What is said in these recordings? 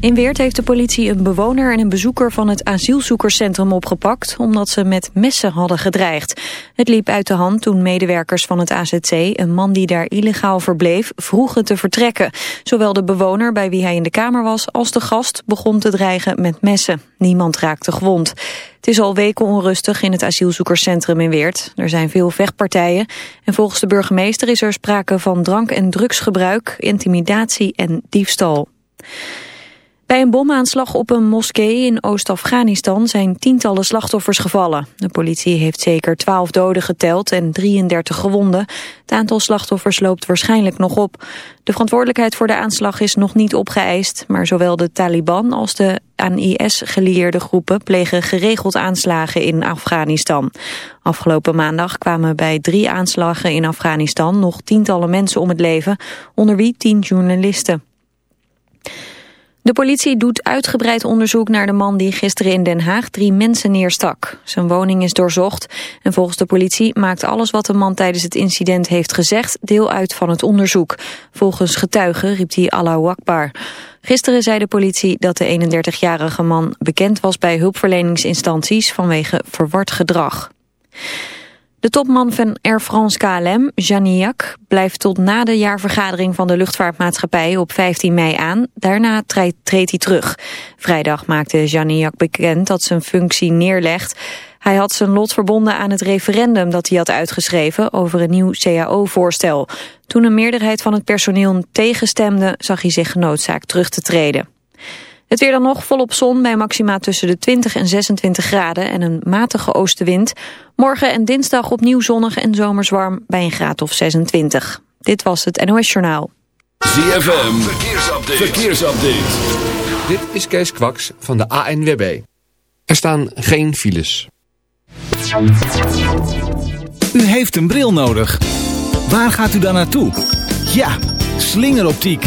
In Weert heeft de politie een bewoner en een bezoeker van het asielzoekerscentrum opgepakt... omdat ze met messen hadden gedreigd. Het liep uit de hand toen medewerkers van het AZC... een man die daar illegaal verbleef, vroegen te vertrekken. Zowel de bewoner bij wie hij in de kamer was... als de gast begon te dreigen met messen. Niemand raakte gewond. Het is al weken onrustig in het asielzoekerscentrum in Weert. Er zijn veel vechtpartijen. En volgens de burgemeester is er sprake van drank- en drugsgebruik... intimidatie en diefstal. Bij een bomaanslag op een moskee in Oost-Afghanistan zijn tientallen slachtoffers gevallen. De politie heeft zeker 12 doden geteld en 33 gewonden. Het aantal slachtoffers loopt waarschijnlijk nog op. De verantwoordelijkheid voor de aanslag is nog niet opgeëist, maar zowel de Taliban als de aan IS gelieerde groepen plegen geregeld aanslagen in Afghanistan. Afgelopen maandag kwamen bij drie aanslagen in Afghanistan nog tientallen mensen om het leven, onder wie tien journalisten. De politie doet uitgebreid onderzoek naar de man die gisteren in Den Haag drie mensen neerstak. Zijn woning is doorzocht en volgens de politie maakt alles wat de man tijdens het incident heeft gezegd deel uit van het onderzoek. Volgens getuigen riep hij Allahu Akbar. Gisteren zei de politie dat de 31-jarige man bekend was bij hulpverleningsinstanties vanwege verward gedrag. De topman van Air France KLM, Janiak, blijft tot na de jaarvergadering van de luchtvaartmaatschappij op 15 mei aan. Daarna treedt, hij terug. Vrijdag maakte Janiak bekend dat zijn functie neerlegt. Hij had zijn lot verbonden aan het referendum dat hij had uitgeschreven over een nieuw CAO-voorstel. Toen een meerderheid van het personeel tegenstemde, zag hij zich genoodzaakt terug te treden. Het weer dan nog volop zon bij maxima tussen de 20 en 26 graden en een matige oostenwind. Morgen en dinsdag opnieuw zonnig en zomerswarm bij een graad of 26. Dit was het NOS Journaal. ZFM, verkeersupdate. verkeersupdate. Dit is Kees Kwaks van de ANWB. Er staan geen files. U heeft een bril nodig. Waar gaat u dan naartoe? Ja, slingeroptiek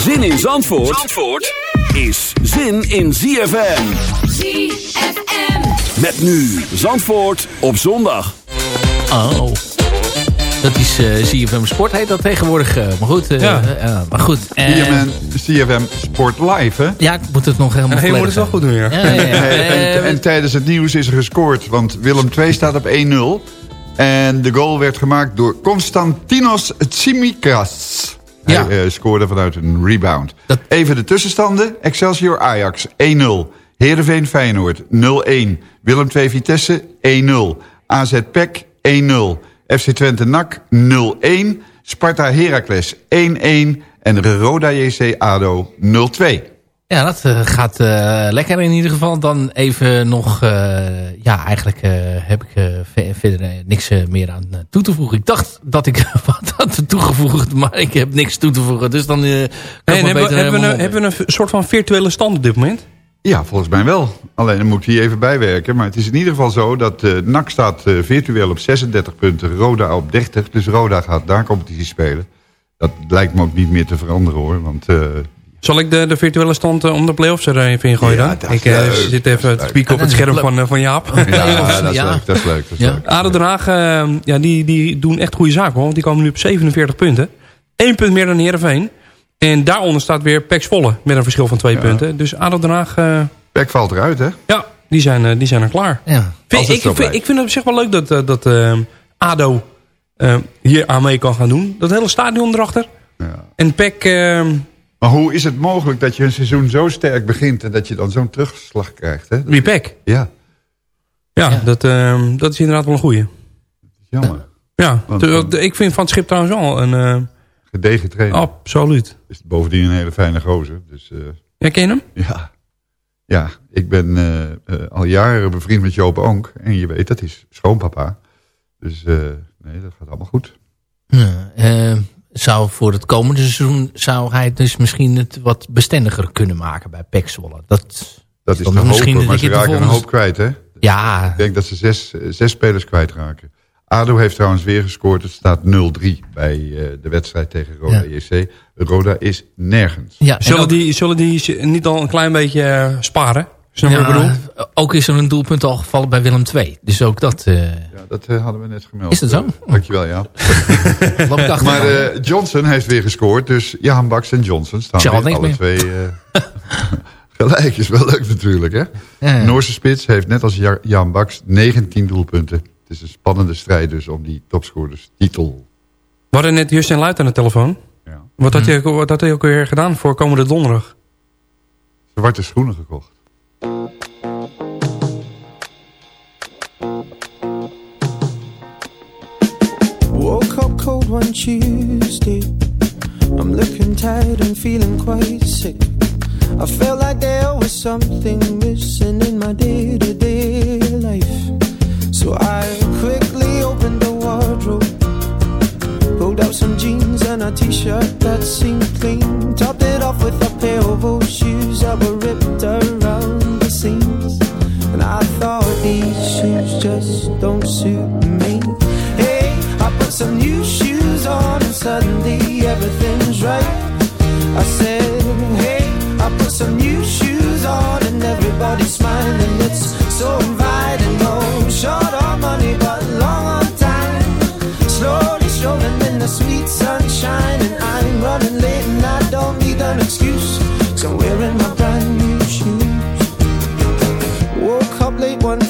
Zin in Zandvoort, Zandvoort is zin in ZFM. ZFM. Met nu Zandvoort op zondag. Oh. Dat is uh, ZFM Sport heet dat tegenwoordig. Uh, maar goed. Uh, Ja. maar goed. CFM, CFM Sport Live, hè? Ja, ik moet het nog helemaal je moet volledig het wel zeggen. goed doen, ja. ja, ja, ja. en, Eh, en tijdens het nieuws is er gescoord, want Willem II staat op 1-0. En de goal werd gemaakt door Konstantinos Tsimikas. Ja. Hij eh, scoorde vanuit een rebound. Even de tussenstanden. Excelsior Ajax 1-0. Heerenveen Feyenoord 0-1. Willem II Vitesse 1-0. AZ PEC 1-0. FC Twente NAC 0-1. Sparta Heracles 1-1. En Roda JC ADO 0-2. Ja, dat eh, gaat eh, lekker in ieder geval. Dan even nog... eh, ja, eigenlijk eh, heb ik eh, ve- verder niks meer aan toe te voegen. Ik dacht dat ik wat had toegevoegd, maar ik heb niks toe te voegen. Dus dan eh, Hey, hebben, we, beter hebben, we een, hebben we een soort van virtuele stand op dit moment? Ja, volgens mij wel. Alleen dan moet hij even bijwerken. Maar het is in ieder geval zo dat eh NAC staat eh, virtueel op 36 punten. Roda op 30. Dus Roda gaat daar competitie spelen. Dat lijkt me ook niet meer te veranderen hoor. Want eh, Zal ik de, de virtuele stand om de play-offs er even in gooien Ja, dan? Ik eh, zit even te spieken op het scherm leuk. van, eh, van Jaap. Ja, dat is Ja. leuk. Dat is leuk. Dat is Ja. leuk. ADO Den Haag, eh, ja, die, die doen echt goede zaken. hoor, Want die komen nu op 47 punten. Eén punt meer dan Heerenveen. En daaronder staat weer Pek Zwolle met een verschil van twee punten. Dus ADO Den Haag, eh, Peck valt eruit, hè? ja, die zijn, eh, die zijn er klaar. Ja. Vind- ik, vind, blijft. ik vind het op zich wel leuk dat, eh, dat eh, ADO eh, hier aan mee kan gaan doen. Dat hele stadion erachter. Ja. En Pek, eh, Maar hoe is het mogelijk dat je een seizoen zo sterk begint... en dat je dan zo'n terugslag krijgt, hè? wie Pek? Ja, Ja, Ja. Dat, eh, dat is inderdaad wel een goeie. jammer. Ja, Want- ik vind Van het Schip trouwens wel een... eh, Gedegen trainer. absoluut. Is bovendien een hele fijne gozer. Dus eh, Ja, ken je hem? ja. Ja, ik ben eh, eh, al jaren bevriend met Joop Onk. En je weet, dat is schoonpapa. Dus eh, nee, dat gaat allemaal goed. Ja, eh, zou voor het komende seizoen zou hij dus misschien het wat bestendiger kunnen maken bij Pek Zwolle. Dat, Dat is te misschien hopen, maar ze raken een hoop kwijt, hè? ja, Ik denk dat ze zes, eh, zes spelers kwijtraken. ADO heeft trouwens weer gescoord. Het staat 0-3 bij eh, de wedstrijd tegen Roda Ja. JC. Roda is nergens. ja en Zullen ook- die, zullen die niet al een klein beetje eh, sparen? Snap je ja, bedoel? ook is er een doelpunt al gevallen bij Willem II. Dus ook dat uh, Ja, dat eh, hadden we net gemeld. Is dat zo? Eh, dankjewel, ja. Maar eh, Johnson heeft weer gescoord. Dus Jan Baks en Johnson staan weer alle meer. twee eh, gelijk. Is wel leuk natuurlijk, hè? Ja, ja. Noorse spits heeft net als Ja- Jan Baks 19 doelpunten. Het is een spannende strijd dus om die topscorerstitel. We hadden net Justin Luit aan de telefoon. Ja. Wat had, hij, wat had hij ook weer gedaan voor komende donderdag? Zwarte schoenen gekocht. Woke up cold one Tuesday. I'm looking tired and feeling quite sick. I felt like there was something missing in my day to day life. So I quickly opened the wardrobe, pulled out some jeans and a t shirt that seemed clean, topped it off with a pair of old shoes that were ripped the seams. And I thought these shoes just don't suit me. Hey, I put some new shoes on and suddenly everything's right. I said, hey, I put some new shoes on and everybody's smiling. It's so inviting. No short on money, but long on time. Slowly strolling in the sweet sunshine, and I'm running late and I don't need an excuse.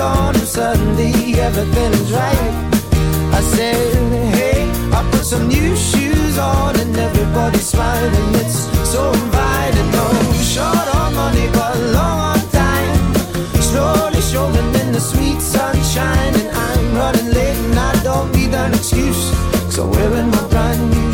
on and suddenly everything is right. I said, hey, I put some new shoes on and everybody's smiling. It's so inviting. No short on money, but long on time. Slowly strolling in the sweet sunshine, and I'm running late and I don't need an excuse. So wearing my brand new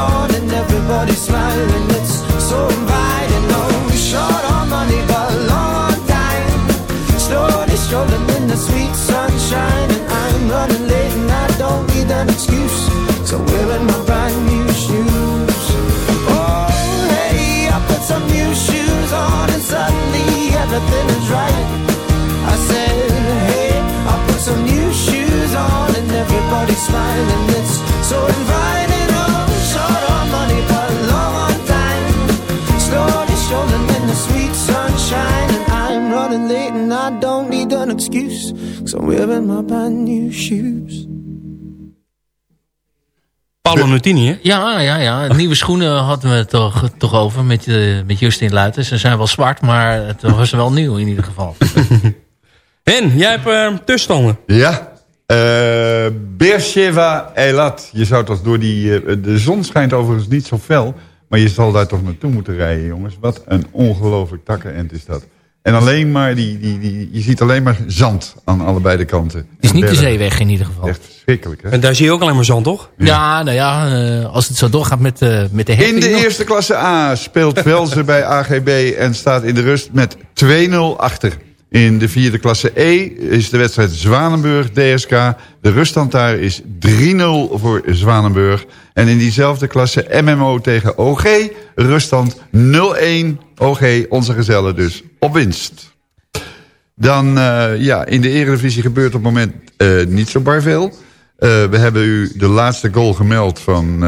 On and everybody's smiling. It's excuse, cause I'm wearing my brand new shoes. Paolo Nutini, hè? Ja, ja, ja. Nieuwe schoenen hadden we het toch, toch over met, uh, met Justin Luiten. Ze zijn wel zwart, maar het was wel nieuw in ieder geval. en, jij hebt uh, tussenstanden. Ja. Uh, Beersheva Eilat. Je zou toch door die... Uh, de zon schijnt overigens niet zo fel. Maar je zal daar toch naartoe moeten rijden, jongens. Wat een ongelooflijk takkenend is dat. En alleen maar die, die, die, je ziet alleen maar zand aan allebei de kanten. Het is niet de zeeweg in ieder geval. Echt verschrikkelijk, hè? En daar zie je ook alleen maar zand, toch? Ja, ja nou ja, uh, als het zo doorgaat met, uh, met de In de eerste klasse A speelt Velzen bij AGB en staat in de rust met 2-0 achter. In de vierde klasse E is de wedstrijd Zwanenburg-DSK. De ruststand daar is 3-0 voor Zwanenburg. En in diezelfde klasse MMO tegen OG. Ruststand 0-1. OG, onze gezellen dus, op winst. Dan, uh, ja, in de Eredivisie gebeurt op het moment uh, niet zo bar veel. Uh, we hebben u de laatste goal gemeld van...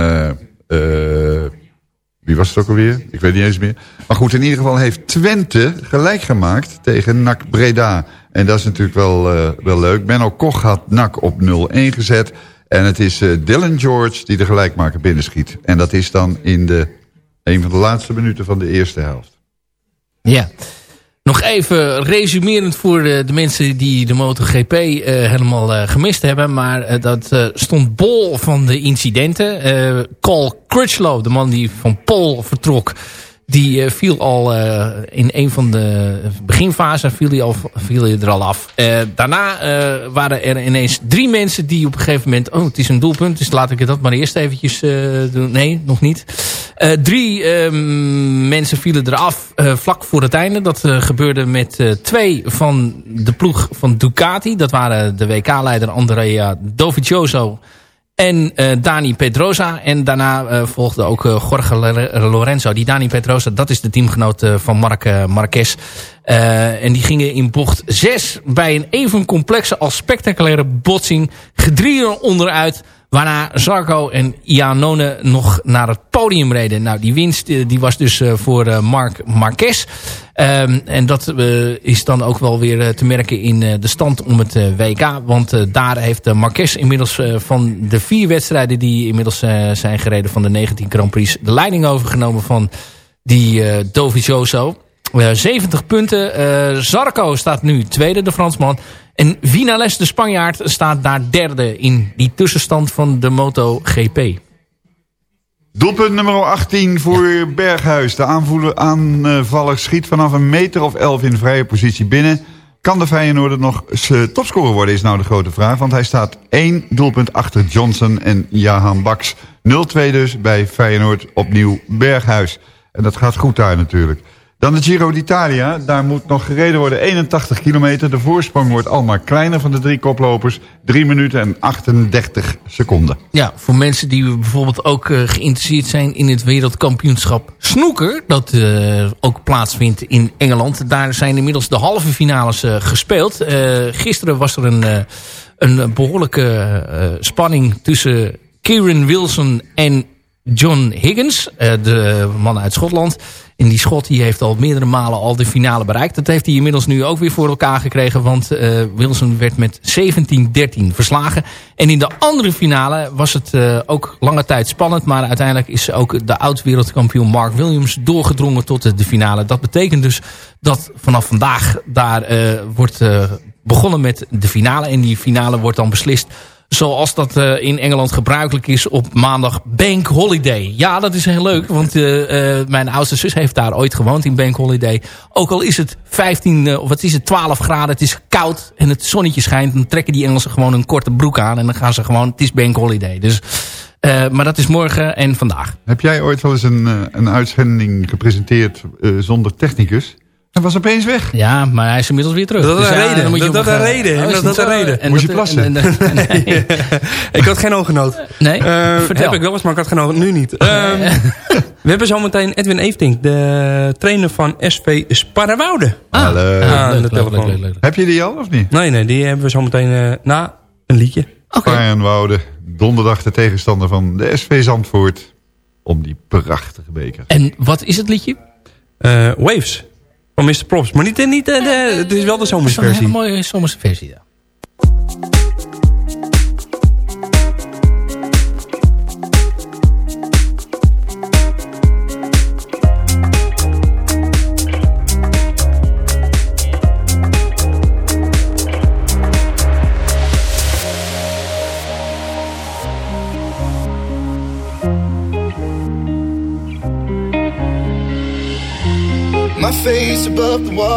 Wie was het ook alweer? Ik weet niet eens meer. Maar goed, in ieder geval heeft Twente gelijk gemaakt tegen NAC Breda. En dat is natuurlijk wel, wel leuk. Benno Koch had NAC op 0-1 gezet. En het is uh, Dylan George die de gelijkmaker binnenschiet. En dat is dan in de, een van de laatste minuten van de eerste helft. Ja. Nog even resumerend voor de, de mensen die de MotoGP uh, helemaal uh, gemist hebben. Maar dat stond bol van de incidenten. Cole Crutchlow, de man die van Pol vertrok... Die viel al in een van de beginfasen viel hij, al, viel er al af. daarna waren er ineens drie mensen die op een gegeven moment... Oh, het is een doelpunt, dus laat ik dat maar eerst eventjes doen. Nee, nog niet. Drie uh, mensen vielen eraf uh, vlak voor het einde. Dat gebeurde met twee van de ploeg van Ducati. Dat waren de WK-leider Andrea Dovizioso en Dani Pedrosa. En daarna volgde ook Jorge Lorenzo. Die Dani Pedrosa, dat is de teamgenoot van Marc Marquez. En die gingen in bocht 6 bij een even complexe als spectaculaire botsing gedrieën onderuit... Waarna Zarco en Iannone nog naar het podium reden. Nou, die winst die was dus uh, voor Marc Marquez. Um, en dat is dan ook wel weer te merken in de stand om het WK. Want daar heeft Marquez inmiddels van de vier wedstrijden... die inmiddels zijn gereden van de 19 Grand Prix... de leiding overgenomen van die Dovizioso. 70 punten. Zarco staat nu tweede, de Fransman. En Vinales, de Spanjaard, staat daar derde in die tussenstand van de MotoGP. Doelpunt nummer 18 voor ja. Berghuis. De aanvaller schiet vanaf een meter of 11 in vrije positie binnen. Kan de Feyenoord nog topscorer worden, is nou de grote vraag. Want hij staat één doelpunt achter Johnson en Jahan Baks. 0-2 dus bij Feyenoord opnieuw Berghuis. En dat gaat goed daar natuurlijk. Dan de Giro d'Italia. Daar moet nog gereden worden 81 kilometer. De voorsprong wordt al maar kleiner van de drie koplopers. 3 minuten en 38 seconden. Ja, voor mensen die bijvoorbeeld ook uh, geïnteresseerd zijn in het wereldkampioenschap snoeker. Dat uh, ook plaatsvindt in Engeland. Daar zijn inmiddels de halve finales uh, gespeeld. gisteren was er een, een behoorlijke spanning tussen Kieran Wilson en John Higgins. de man uit Schotland. En die schot die heeft al meerdere malen al de finale bereikt. Dat heeft hij inmiddels nu ook weer voor elkaar gekregen. Want uh, Wilson werd met 17-13 verslagen. En in de andere finale was het uh, ook lange tijd spannend. Maar uiteindelijk is ook de oud-wereldkampioen Mark Williams doorgedrongen tot de finale. Dat betekent dus dat vanaf vandaag daar uh, wordt begonnen met de finale. En die finale wordt dan beslist zoals dat uh, in Engeland gebruikelijk is op maandag Bank Holiday. Ja, dat is heel leuk, want uh, mijn oudste zus heeft daar ooit gewoond in Bank Holiday. Ook al is het 15, of wat is het, 12 graden, het is koud en het zonnetje schijnt... dan trekken die Engelsen gewoon een korte broek aan en dan gaan ze gewoon, het is Bank Holiday. Dus, maar dat is morgen en vandaag. Heb jij ooit wel eens een, een uitzending gepresenteerd zonder technicus? Hij was opeens weg. Ja, maar hij is inmiddels weer terug. Dat is dus, een reden. Dat, dat, een reden. Oh, dat, een reden. En Moest je plassen? En, en, en, nee. ik had geen oogenoot. Nee? Uh, Vertel. Heb ik wel eens, maar ik had geen. Nu niet. Uh, we hebben zometeen Edwin Eefting, de trainer van SV Sparrewoude. Ah, ah, leuk. Ah, leuk, de leuk, leuk, leuk, Heb je die al of niet? Nee, nee, die hebben we zometeen uh, na een liedje. Okay. Sparrewoude, donderdag de tegenstander van de SV Zandvoort. Om die prachtige beker. En wat is het liedje? Uh, Waves. Van Mr. Props. Maar niet, niet de, de, het is wel de zomerse Het is versie. Een mooie zomerse versie, ja.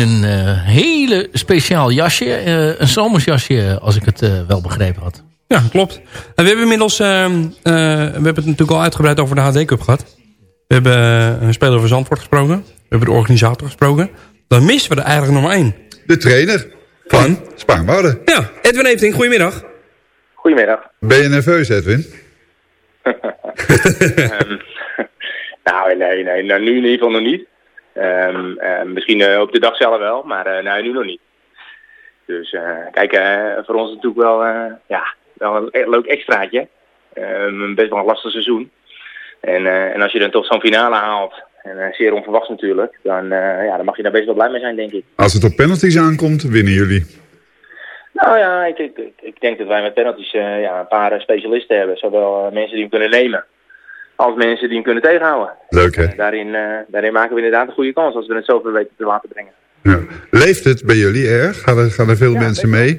Een eh, hele speciaal jasje. eh, een zomersjasje, als ik het eh, wel begrepen had. Ja, klopt. En we hebben inmiddels, ehm, eh, we hebben het natuurlijk al uitgebreid over de HD Cup gehad. We hebben een speler van Zandvoort gesproken. We hebben de organisator gesproken. Dan missen we er eigenlijk nog maar één. De trainer van Spaarnwoude. Ja, Edwin Evening, goedemiddag. Goedemiddag. Ben je nerveus, Edwin? Ehm, nou, nee, nee, nou, nu in ieder geval nog niet. Ehm, eh, misschien eh, op de dag zelf wel, maar eh, nee, nu nog niet. Dus kijk, voor ons natuurlijk wel, ja, wel een e- leuk extraatje. Ehm, best wel een lastig seizoen. En, en als je dan toch zo'n finale haalt, en zeer onverwachts natuurlijk, dan, ja, dan mag je daar best wel blij mee zijn, denk ik. Als het op penalties aankomt, winnen jullie. Nou ja, ik, ik, ik- denk dat wij met penalties ja, een paar specialisten hebben. Zowel mensen die hem kunnen nemen, als mensen die hem kunnen tegenhouden. Leuk, hè? Daarin, eh, daarin maken we inderdaad een goede kans als we het zoveel weten te laten brengen. Ja. Leeft het bij jullie erg? Gaan er, gaan er veel mensen mee?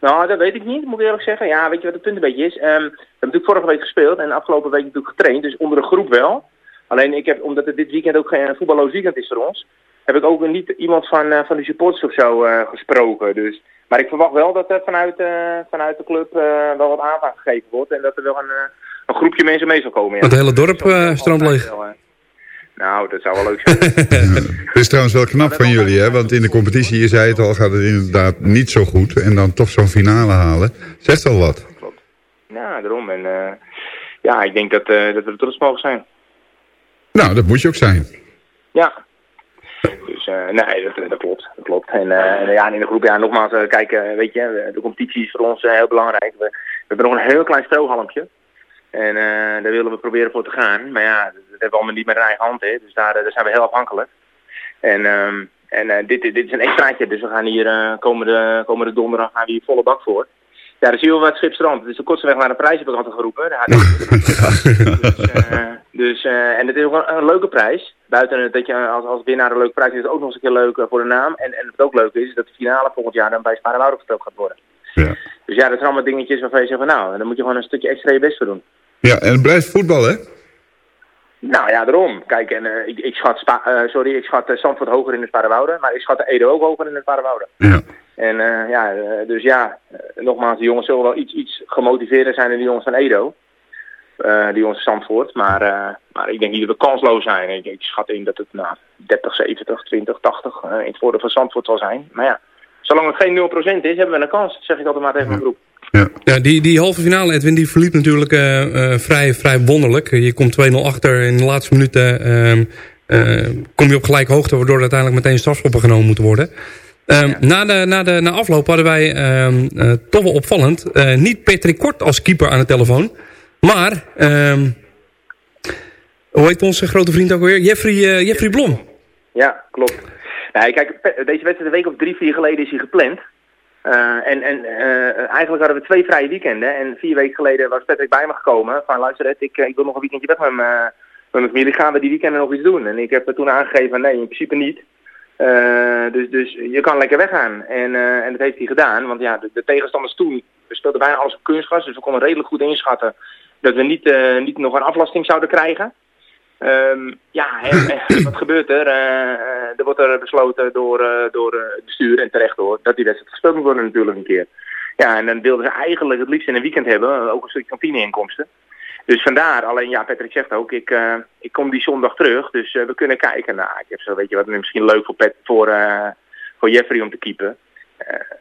Nou, dat weet ik niet, moet ik eerlijk zeggen. Ja, weet je wat het punt een beetje is? Ehm, we hebben natuurlijk vorige week gespeeld en afgelopen week natuurlijk getraind. Dus onder de groep wel. Alleen ik heb, omdat het dit weekend ook geen voetballoos weekend is voor ons, heb ik ook niet iemand van, eh, van de supporters of zo eh, gesproken. Dus, maar ik verwacht wel dat er vanuit, vanuit de club wel wat aandacht gegeven wordt. En dat er wel een, een groepje mensen mee zal komen. Ja. Het hele dorp eh strand leeg. Eh, Nou, dat zou wel leuk zijn. Het is trouwens wel knap van jullie, hè? Want in de competitie, je zei het al, gaat het inderdaad niet zo goed. En dan toch zo'n finale halen. Zegt al wat. Ja, daarom. En, eh, ja, ik denk dat, uh, dat we er trots mogen zijn. Nou, dat moet je ook zijn. Ja. Dus uh, nee, dat, dat, klopt. Dat klopt. En, uh, en ja, in de groep, ja, nogmaals, kijken, weet je, de competitie is voor ons heel belangrijk. We, we, hebben nog een heel klein strohalmpje. En daar willen we proberen voor te gaan. Maar ja, dat hebben we allemaal niet met een eigen hand, hè. Dus daar, daar zijn we heel afhankelijk. En, um, en dit, dit is een extraatje, dus we gaan hier komende, komende donderdag gaan we hier volle bak voor. Ja, dan zie je wel wat Schipstrand. Het is de kortste weg naar de prijs, heb ik altijd geroepen. dus, uh, dus uh, en het is ook een, een, leuke prijs. Buiten dat je als, als winnaar een leuke prijs is, het ook nog eens een keer leuk voor de naam. En, en wat ook leuk is, is dat de finale volgend jaar dan bij Sparenwouden gespeeld gaat worden. Ja. Dus ja, dat zijn allemaal dingetjes waarvan je zegt van nou, dan moet je gewoon een stukje extra je best voor doen. Ja, en het blijft voetbal, hè? Nou ja, daarom. Kijk, en, uh, ik, ik, schat, Spa, sorry, ik schat Zandvoort hoger in de Sparenwouden, maar ik schat de Edo ook hoger in de Sparenwouden. Ja. En uh, ja, dus ja, nogmaals, de jongens zullen wel iets, iets gemotiveerder zijn dan de jongens van Edo. die jongens van Zandvoort. Maar, maar ik denk niet dat we kansloos zijn. Ik, ik schat in dat het nou, 30, 70, 20, 80 in het voordeel van Zandvoort zal zijn. Maar ja, zolang het geen 0% is, hebben we een kans. Dat zeg ik altijd maar tegen mijn groep. Ja, ja die, die halve finale, Edwin, die verliep natuurlijk vrij, vrij wonderlijk. Je komt 2-0 achter in de laatste minuten... Ehm, kom je op gelijk hoogte, waardoor uiteindelijk meteen strafschoppen genomen moeten worden. Um, na, de, na, de, na afloop hadden wij um, uh, toch wel opvallend... Uh, niet Patrick Kort als keeper aan de telefoon... maar... Um, hoe heet onze grote vriend ook weer? Jeffrey, uh, Jeffrey Blom. Ja, klopt. Nee, kijk, deze wedstrijd een week of drie, vier geleden is hij gepland. en en eigenlijk hadden we twee vrije weekenden. En vier weken geleden was Patrick bij me gekomen. Van luister, ik, ik wil nog een weekendje weg met, me, met mijn familie. Gaan we die weekenden nog iets doen? En ik heb toen aangegeven, nee, in principe niet. Dus, dus je kan lekker weggaan. En, en dat heeft hij gedaan. Want ja, de, de tegenstanders toen speelden bijna alles op kunstgras. Dus we konden redelijk goed inschatten dat we niet, niet nog een aflasting zouden krijgen. Um, ja, wat gebeurt er? er wordt er besloten door, door het bestuur en terecht door dat die wedstrijd gespeeld moet worden natuurlijk een keer. Ja, en dan wilden ze eigenlijk het liefst in een weekend hebben, ook een stukje kantineinkomsten. Dus vandaar, alleen ja, Patrick zegt ook, ik, ik kom die zondag terug, dus we kunnen kijken. Nou, ik heb zo, weet je wat, misschien leuk voor, Pet, voor, voor Jeffrey om te keepen.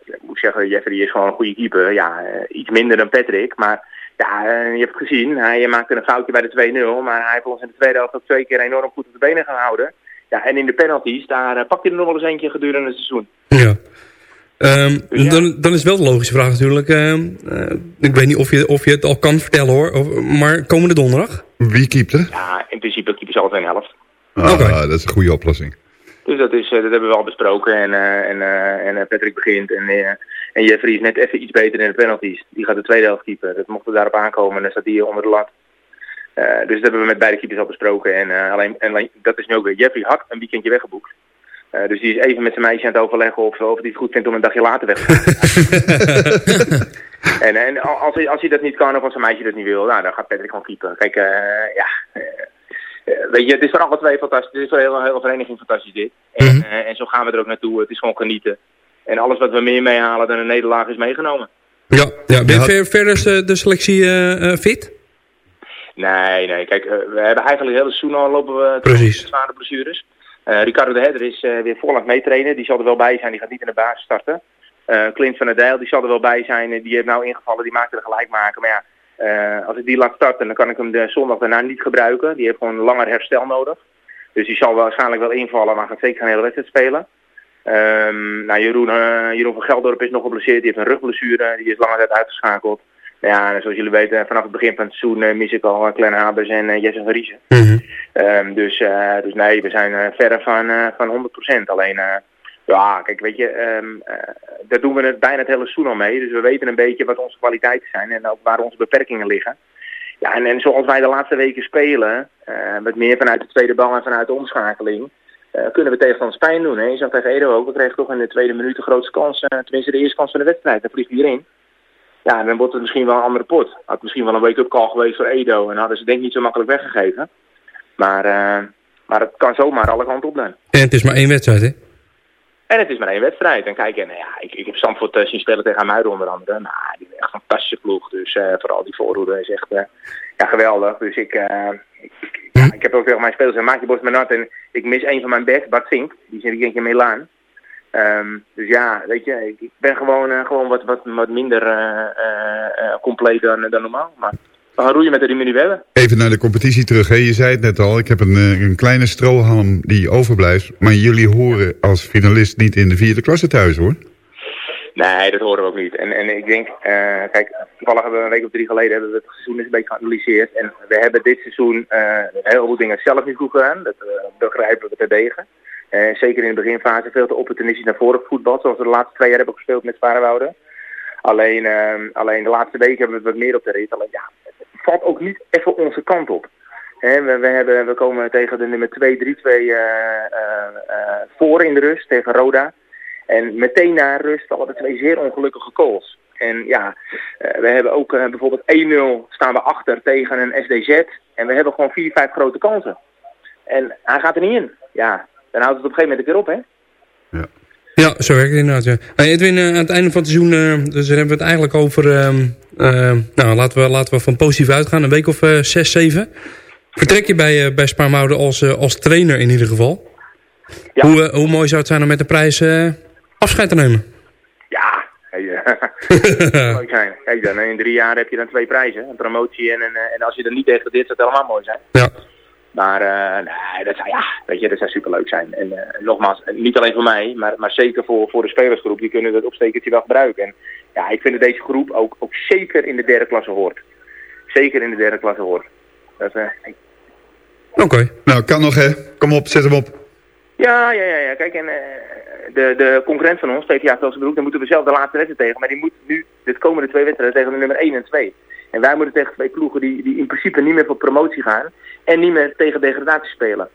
ik moet zeggen, Jeffrey is gewoon een goede keeper. Ja, iets minder dan Patrick, maar ja, je hebt het gezien. Hij maakte een foutje bij de 2-0, maar hij heeft ons in de tweede helft ook twee keer enorm goed op de benen gehouden. Ja, en in de penalties, daar pakt hij er nog wel eens eentje gedurende het seizoen. Ja. Um, ja. dan, dan is wel de logische vraag natuurlijk. Uh, uh, ik weet niet of je, of je het al kan vertellen hoor. Of, maar komende donderdag? Wie keept er? Ja, in principe keept ze altijd een helft. Ah, okay. dat is een goede oplossing. Dus dat, is, dat hebben we al besproken. En, en, en Patrick begint. En, en Jeffrey is net even iets beter in de penalties. Die gaat de tweede helft keepen. Dat mocht er daarop aankomen. En dan staat die onder de lat. dus dat hebben we met beide keepers al besproken. En, alleen, en dat is nu ook weer. Jeffrey had een weekendje weggeboekt. Uh, dus die is even met zijn meisje aan het overleggen of, of hij het goed vindt om een dagje later weg te gaan. en, en als, hij, als hij dat niet kan of als zijn meisje dat niet wil, nou, dan gaat Patrick gewoon keeper. Kijk, ja, weet je, het is voor alle twee fantastisch. Het is voor heel, heel vereniging fantastisch dit. En, mm -hmm. en zo gaan we er ook naartoe. Het is gewoon genieten. En alles wat we meer meehalen dan een nederlaag is meegenomen. Ja, ja. ben je ver, verder de selectie fit? Nee, nee. Kijk, we hebben eigenlijk hele seizoen al lopen we Precies. zware blessures. Uh, Ricardo de Hedder is uh, weer volop meetrainen. Die zal er wel bij zijn. Die gaat niet in de basis starten. Uh, Clint van der Dijl die zal er wel bij zijn. Die heeft nou ingevallen. Die maakt er gelijk maken. Maar ja, als ik die laat starten, dan kan ik hem de zondag daarna niet gebruiken. Die heeft gewoon langer herstel nodig. Dus die zal waarschijnlijk wel invallen, maar gaat zeker geen hele wedstrijd spelen. Um, nou, Jeroen, Jeroen van Geldorp is nog geblesseerd. Die heeft een rugblessure. Die is lange tijd uitgeschakeld. Ja, zoals jullie weten, vanaf het begin van het seizoen uh, mis ik al uh, Glenn Habers en uh, Jesse van Riesen. Mm -hmm. um, dus, dus nee, we zijn verre van, van 100%. Alleen, ja, kijk, weet je, um, daar doen we het bijna het hele seizoen al mee. Dus we weten een beetje wat onze kwaliteiten zijn en ook waar onze beperkingen liggen. Ja, en, en zoals wij de laatste weken spelen, met meer vanuit de tweede bal en vanuit de omschakeling, kunnen we tegenstanders pijn doen. Hè? Je zag tegen Edo ook, we kregen toch in de tweede minuut de grootste kans, tenminste de eerste kans van de wedstrijd. Dan vliegt hij erin. Ja, dan wordt het misschien wel een andere pot. Had misschien wel een wake-up call geweest voor Edo. En hadden ze denk ik niet zo makkelijk weggegeven. Maar, uh, maar het kan zomaar alle kanten op. En het is maar één wedstrijd, hè? En het is maar één wedstrijd. En kijk, en, ja, ik, ik heb Zandvoort uh, zien spelen tegen Muiden onder andere. Nou, die is echt een fantastische ploeg. Dus uh, vooral die voorhoede is echt ja, geweldig. Dus ik, ja, ik heb ook tegen mijn spelers, maak je borst maar nat. En ik mis een van mijn backs, Bart Zink. Die zit een keer in Milaan. Um, dus ja, weet je, ik, ik ben gewoon, uh, gewoon wat, wat, wat minder uh, uh, compleet dan, dan normaal. Maar We gaan roeien met de hebben. Even naar de competitie terug. Hè. Je zei het net al, ik heb een, eh, een kleine strohalm die overblijft. Maar jullie horen als finalist niet in de vierde klasse thuis hoor. Nee, dat horen we ook niet. En, en ik denk, eh, kijk, toevallig hebben we een week of drie geleden hebben we het seizoen eens een beetje geanalyseerd. En we hebben dit seizoen eh, heel veel dingen zelf niet goed gedaan. Dat begrijpen we terdege. Eh zeker in de beginfase veel te opportunistisch naar voren voetbal. Zoals we de laatste twee jaar hebben gespeeld met Sparenwouden. Alleen, eh, alleen de laatste weken hebben we wat meer op de rit. Alleen ja, het valt ook niet even onze kant op. Hè, we, we, hebben, we komen tegen de nummer 2, 3, 2 eh, eh, eh, voor in de rust tegen Roda. En meteen na rust vallen er twee zeer ongelukkige goals. En ja, eh, we hebben ook eh, bijvoorbeeld 1-0 staan we achter tegen een SDZ. En we hebben gewoon 4, 5 grote kansen. En hij gaat er niet in. Ja, dan houdt het op een gegeven moment een keer op, hè? Ja, zo werkt het inderdaad. Ja. Hey Edwin, eh, aan het einde van het seizoen, dus dan hebben we het eigenlijk over... ehm, eh, nou, laten we, laten we van positief uitgaan. Een week of eh, zes, zeven. Vertrek je bij, eh, bij Spaarmouden als, als trainer in ieder geval. Hoe, eh, hoe mooi zou het zijn om met de prijs afscheid te nemen? Ja, hey, eh, leuk zijn. Kijk dan, in drie jaar heb je dan twee prijzen. Een promotie en, een, eh, en als je er niet degradeert, zou het helemaal mooi zijn. Ja. Maar eh, nee, dat zou, ja, weet je, dat zou superleuk zijn. En eh, nogmaals, niet alleen voor mij, maar, maar zeker voor, voor de spelersgroep. Die kunnen dat opstekertje wel gebruiken. En ja, ik vind dat deze groep ook, ook zeker in de derde klasse hoort. Zeker in de derde klasse hoort. Dat, eh, Oké. Nou, kan nog hè. Kom op, zet hem op. Ja, ja, ja, ja. Kijk, en eh, de, de concurrent van ons, PvdA Velsenbroek, daar moeten we zelf de laatste wedstrijd tegen. Maar die moet nu de komende twee wedstrijden tegen de nummer 1 en 2. En wij moeten tegen twee ploegen die, die in principe niet meer voor promotie gaan. En niet meer tegen degradatie spelen.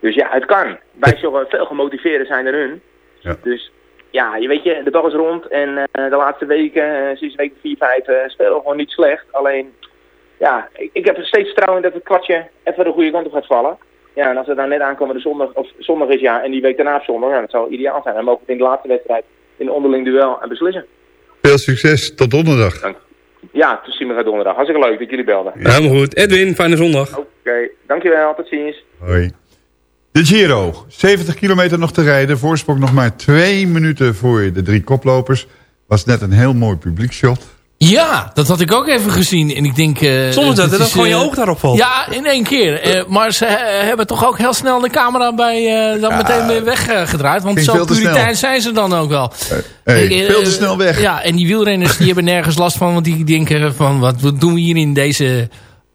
Dus ja, het kan. Wij zullen veel gemotiveerder zijn dan hun. Ja. Dus ja, je weet je, de bal is rond. En eh, de laatste weken, uh, sinds week 4, 5, eh, spelen we gewoon niet slecht. Alleen, ja, ik, ik heb er steeds vertrouwen in dat het kwartje even de goede kant op gaat vallen. Ja, en als we dan net aankomen de zondag, of zondag is ja, en die week daarna op zondag, ja, dat zou ideaal zijn. Dan mogen we het in de laatste wedstrijd in een onderling duel en beslissen. Veel succes. Tot donderdag. Ja, tot zien we donderdag. Hartstikke leuk dat jullie belden. Helemaal goed. Edwin, fijne zondag. Oké, dankjewel. Tot ziens. Hoi. De Giro. 70 kilometer nog te rijden. Voorsprong nog maar twee minuten voor de drie koplopers. Was net een heel mooi publiekshot. Ja, dat had ik ook even gezien. En ik denk... eh, Soms dat, dat is, gewoon je eh, oog daarop valt. Ja, in één keer. Eh, maar ze hebben toch ook heel snel de camera bij eh, dan meteen weer weggedraaid. want zo puritein zijn ze dan ook wel. Hey, veel te snel weg. Ja, en die wielrenners die hebben nergens last van. Want die denken van, wat doen we hier in deze...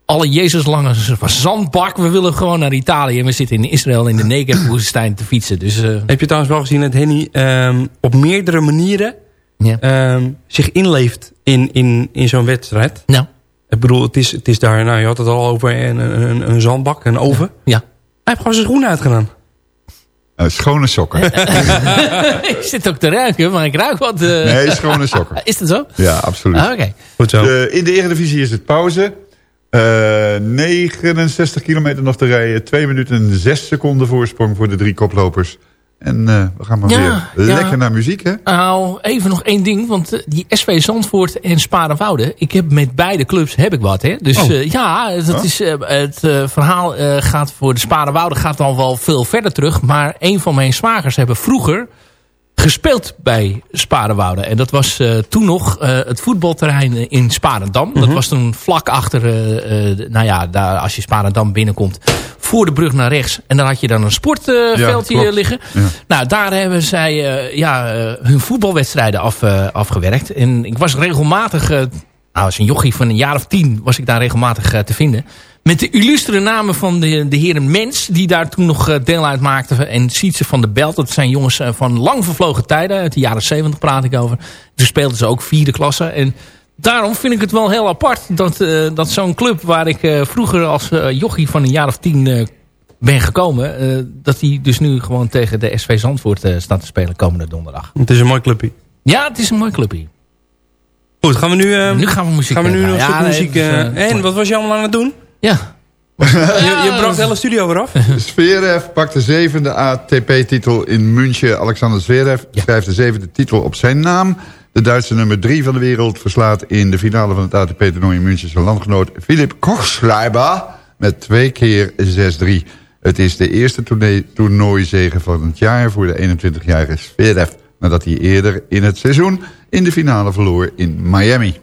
Alle Jezus lange zandbak. We willen gewoon naar Italië. En we zitten in Israël in de Negev-woestijn te fietsen. Dus eh, Heb je trouwens wel gezien dat Henny ehm, op meerdere manieren Ja. ehm, zich inleeft in, in, in zo'n wedstrijd? Nou. Ik bedoel, het is, het is daar, nou je had het al over, een, een, een zandbak, een oven. Ja. Hij heeft gewoon zijn schoenen uitgedaan. Eh, schone sokken. ik zit ook te ruiken, maar ik ruik wat... eh, Nee, schone sokken. Is dat zo? Ja, absoluut. Ah, Oké. Goed zo. De- in de Eredivisie is het pauze. Eh 69 kilometer nog te rijden. 2 minuten en 6 seconden voorsprong voor de drie koplopers. En eh, we gaan maar Ja, weer ja. lekker naar muziek, hè? Nou, even nog één ding. Want eh, die SV Zandvoort en Sparenwoude... ik heb met beide clubs heb ik wat, hè. Dus Oh. eh, ja, dat Oh. is, het verhaal gaat voor de Sparenwoude... gaat al wel veel verder terug. Maar een van mijn zwagers hebben vroeger gespeeld bij Sparenwoude. En dat was eh, toen nog eh, het voetbalterrein in Sparendam. Dat Mhm. was toen vlak achter, eh, nou ja, daar, als je Sparendam binnenkomt... voor de brug naar rechts. En daar had je dan een sportveldje klopt. liggen. Ja. Nou, daar hebben zij ja, hun voetbalwedstrijden af, afgewerkt. En ik was regelmatig, nou als een jochie van een jaar of tien... was ik daar regelmatig te vinden. Met de illustere namen van de, de heren Mens... die daar toen nog eh, deel uitmaakten. En Sietse van de Belt. Dat zijn jongens eh, van lang vervlogen tijden. Uit de jaren zeventig praat ik over. Toen speelden ze ook vierde klasse. En daarom vind ik het wel heel apart... dat, eh, dat zo'n club waar ik vroeger als eh, jochie van een jaar of tien... ben gekomen, dat hij dus nu gewoon tegen de SV Zandvoort staat te spelen komende donderdag. Het is een mooi clubje. Ja, het is een mooi clubje. Goed, gaan we nu... Nu gaan we muziek Gaan we nu nog Ja, muziek... en, wat was je allemaal aan het doen? Ja. je, je bracht de hele studio weer af. Zverev pakt de zevende ATP-titel in München. Alexander Zverev schrijft de zevende titel op zijn naam. De Duitse nummer drie van de wereld verslaat in de finale van het ATP-toernooi in München... zijn landgenoot Philip Kochschreiber met twee keer 6-3. Het is de eerste toernooi- toernooizege van het jaar voor de 21-jarige Zverev... nadat hij eerder in het seizoen in de finale verloor in Miami.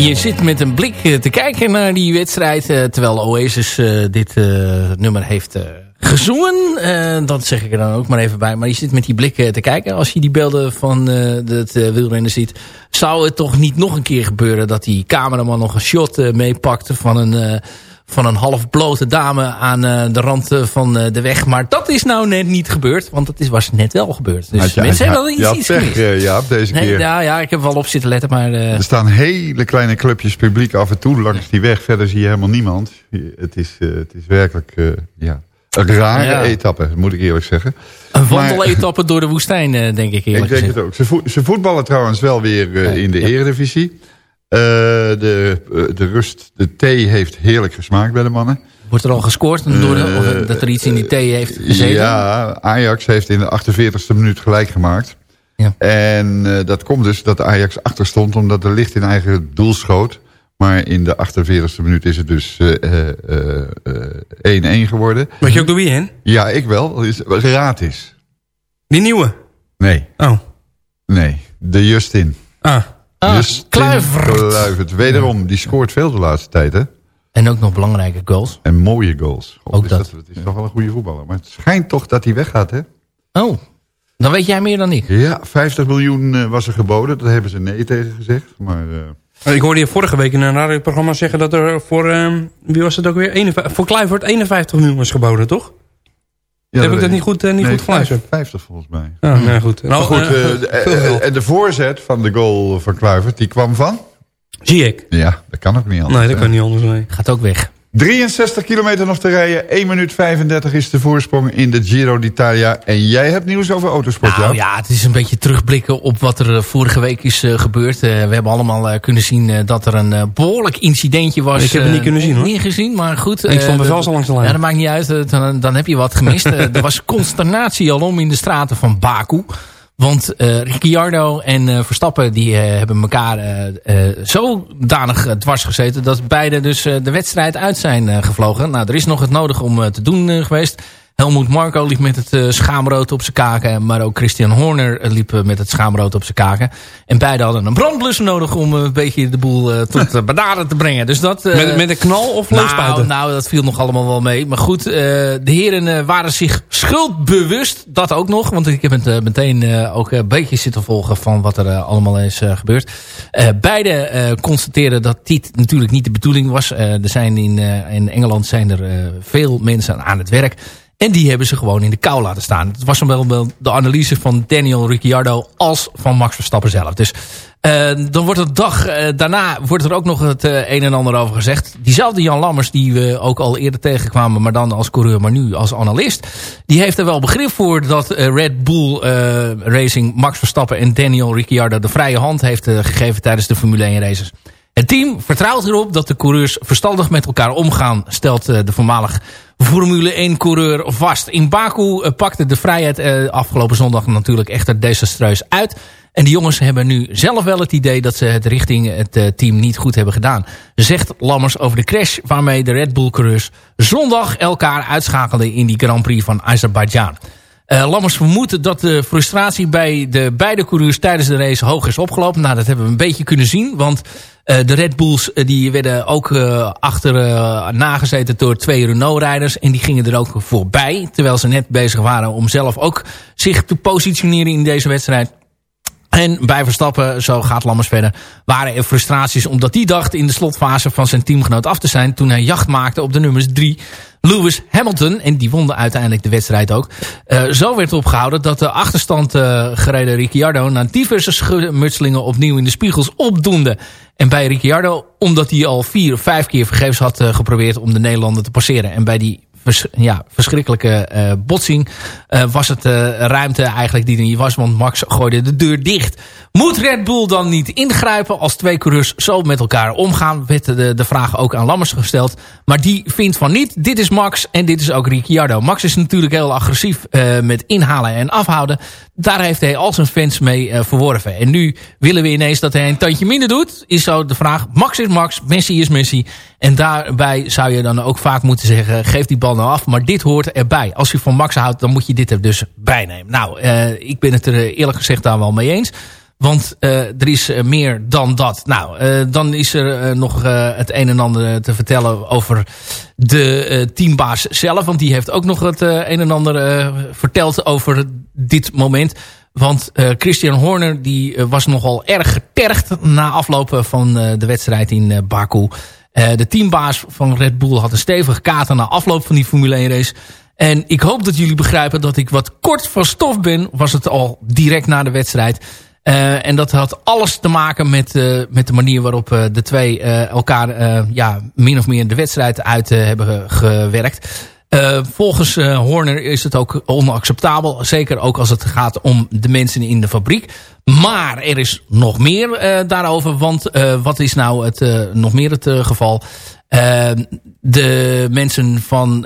Je zit met een blik eh, te kijken naar die wedstrijd. eh, terwijl Oasis eh, dit nummer heeft gezongen. Dat zeg ik er dan ook maar even bij. Maar je zit met die blik te kijken. Als je die beelden van het wielrennen ziet. Zou het toch niet nog een keer gebeuren dat die cameraman nog een shot meepakte van een... van een half blote dame aan eh, de rand eh, van eh, de weg. Maar dat is nou net niet gebeurd. Want dat is, was net wel gebeurd. Dus je- mensen hebben wel iets, iets pech, gemist. Jaap, deze Nee, keer. ja, ja, ik heb wel op zitten letten. Maar Er staan hele kleine clubjes publiek af en toe langs die weg. Verder zie je helemaal niemand. Het is, het is werkelijk ja, een rare Ja. etappe, moet ik eerlijk zeggen. een wandeletappe door de woestijn, denk ik eerlijk Ik denk gezegd. het ook. Ze, ze voetballen trouwens wel weer in de eredivisie. Eh, de, eh, de rust, de thee heeft heerlijk gesmaakt bij de mannen. Wordt er al gescoord door de, of Eh, dat er iets in die thee heeft gezeten? Ja, Ajax heeft in de 48e minuut gelijk gemaakt. Ja. En eh, dat komt dus dat Ajax achter stond omdat er licht in eigen doel schoot. Maar in de 48e minuut is het dus eh, eh, eh, 1-1 geworden. Weet je ook door wie heen? Ja, ik wel. Is- Raad is. Die nieuwe? Nee. Oh. Nee, de Justin. Ah. Ah, Justin Kluivert. Kluivert. Wederom, die scoort veel de laatste tijd, hè? En ook nog belangrijke goals. En mooie goals. God, Ook is dat. Het is toch wel een goede voetballer. Maar het schijnt toch dat hij weggaat, hè? Oh, dan weet jij meer dan ik. Ja, 50 miljoen eh, was er geboden. Daar hebben ze nee tegen gezegd. Maar eh, Ik hoorde je vorige week in een radioprogramma zeggen dat er voor, ehm, wie was het ook weer? 51, voor Kluivert 51 miljoen was geboden, toch? Ja, Heb ik dat niet goed, eh, niet nee, goed geluisterd? 50 volgens mij. Ah, nee, goed. Maar Nou, goed, eh, eh, de- veel eh, en de voorzet van de goal van Kluivert, die kwam van? Ziyech. Ja, dat kan ook niet anders. Nee, dat kan niet anders. Nee. Gaat ook weg. 63 kilometer nog te rijden. 1 minuut 35 is de voorsprong in de Giro d'Italia. En jij hebt nieuws over autosport, Nou ja, het is een beetje terugblikken op wat er eh, vorige week is eh, gebeurd. Eh, we hebben allemaal kunnen zien dat er een eh, behoorlijk incidentje was. Ik heb het niet kunnen zien, hoor. Niet gezien, maar goed. Ik stond langs de lijn. Ja, dat maakt niet uit. Dan, dan heb je wat gemist. Er was consternatie alom in de straten van Baku. Want eh Ricciardo en eh, Verstappen die eh, hebben elkaar zodanig dwars gezeten... dat beide dus de wedstrijd uit zijn gevlogen. Nou, er is nog het nodig om te doen geweest. Helmoet Marco liep met het eh, schaamrood op zijn kaken. Maar ook Christian Horner eh, liep eh, met het schaamrood op zijn kaken. En beide hadden een brandblus nodig om een beetje de boel tot benaderen te brengen. Dus dat, Met, met een knal of nou, nou, dat viel nog allemaal wel mee. Maar goed, de heren waren zich schuldbewust. Dat ook nog. Want ik heb het meteen ook een beetje zitten volgen van wat er allemaal is gebeurd. Beide constateren dat dit natuurlijk niet de bedoeling was. Er zijn in, in Engeland zijn er veel mensen aan het werk. En die hebben ze gewoon in de kou laten staan. Het was wel de analyse van Daniel Ricciardo als van Max Verstappen zelf. Dus uh, dan wordt het dag uh, daarna wordt er ook nog het uh, een en ander over gezegd. Diezelfde Jan Lammers die we ook al eerder tegenkwamen, maar dan als coureur, maar nu als analist. Die heeft er wel begrip voor dat Red Bull Racing Max Verstappen en Daniel Ricciardo de vrije hand heeft gegeven tijdens de Formule 1 races. Het team vertrouwt erop dat de coureurs verstandig met elkaar omgaan, stelt de voormalig Formule 1-coureur vast. In Baku pakte de vrijheid afgelopen zondag natuurlijk echter desastreus uit. En die jongens hebben nu zelf wel het idee dat ze het richting het team niet goed hebben gedaan. Zegt Lammers over de crash waarmee de Red Bull-coureurs zondag elkaar uitschakelden in die Grand Prix van Azerbeidzjan. Uh, Lammers vermoedt dat de frustratie bij de beide coureurs tijdens de race hoog is opgelopen. Nou, dat hebben we een beetje kunnen zien. Want uh, de Red Bulls uh, die werden ook achter nagezeten door twee Renault-rijders. En die gingen er ook voorbij. Terwijl ze net bezig waren om zelf ook zich te positioneren in deze wedstrijd. En bij Verstappen, zo gaat Lammers verder, waren er frustraties omdat hij dacht in de slotfase van zijn teamgenoot af te zijn toen hij jacht maakte op de nummers 3, Lewis Hamilton. En die won uiteindelijk de wedstrijd ook. Uh, zo werd opgehouden dat de achterstand uh, gereden Ricciardo na diverse schudmutselingen opnieuw in de spiegels opdoende. En bij Ricciardo, omdat hij al vier of vijf keer vergeefs had uh, geprobeerd om de Nederlander te passeren. En bij die ja, verschrikkelijke uh, botsing uh, was het uh, ruimte eigenlijk die er niet was. Want Max gooide de deur dicht. Moet Red Bull dan niet ingrijpen als twee coureurs zo met elkaar omgaan? Werd de, de vraag ook aan Lammers gesteld. Maar die vindt van niet. Dit is Max en dit is ook Ricciardo. Max is natuurlijk heel agressief met inhalen en afhouden. Daar heeft hij al zijn fans mee verworven. En nu willen we ineens dat hij een tandje minder doet. Is zo de vraag. Max is Max. Messi is Messi. En daarbij zou je dan ook vaak moeten zeggen... geef die bal nou af, maar dit hoort erbij. Als je van Max houdt, dan moet je dit er dus bij nemen. Nou, uh, ik ben het er eerlijk gezegd daar wel mee eens. Want uh, er is uh, meer dan dat. Nou, uh, dan is er nog het een en ander te vertellen over de teambaas zelf. Want die heeft ook nog het een en ander verteld over dit moment. Want Christian Horner die was nogal erg getergd na aflopen van de wedstrijd in Baku. De teambaas van Red Bull had een stevige kater na afloop van die Formule 1 race. En ik hoop dat jullie begrijpen dat ik wat kort van stof ben. Was het al direct na de wedstrijd. Uh, en dat had alles te maken met, uh, met de manier waarop uh, de twee elkaar ja, min of meer de wedstrijd uit hebben gewerkt. volgens Horner is het ook onacceptabel. Zeker ook als het gaat om de mensen in de fabriek. Maar er is nog meer daarover. Want wat is nou het, nog meer het geval? De mensen van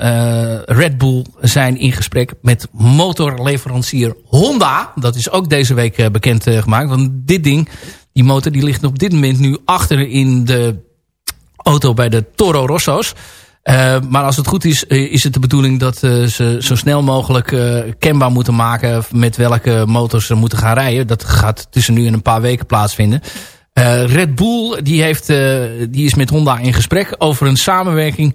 Red Bull zijn in gesprek met motorleverancier Honda. Dat is ook deze week bekend gemaakt. Want dit ding, die motor, die ligt op dit moment nu achter in de auto bij de Toro Rosso's. Uh, maar als het goed is, is het de bedoeling dat uh, ze zo snel mogelijk uh, kenbaar moeten maken met welke motors ze moeten gaan rijden. Dat gaat tussen nu en een paar weken plaatsvinden. Red Bull die heeft, die is met Honda in gesprek over een samenwerking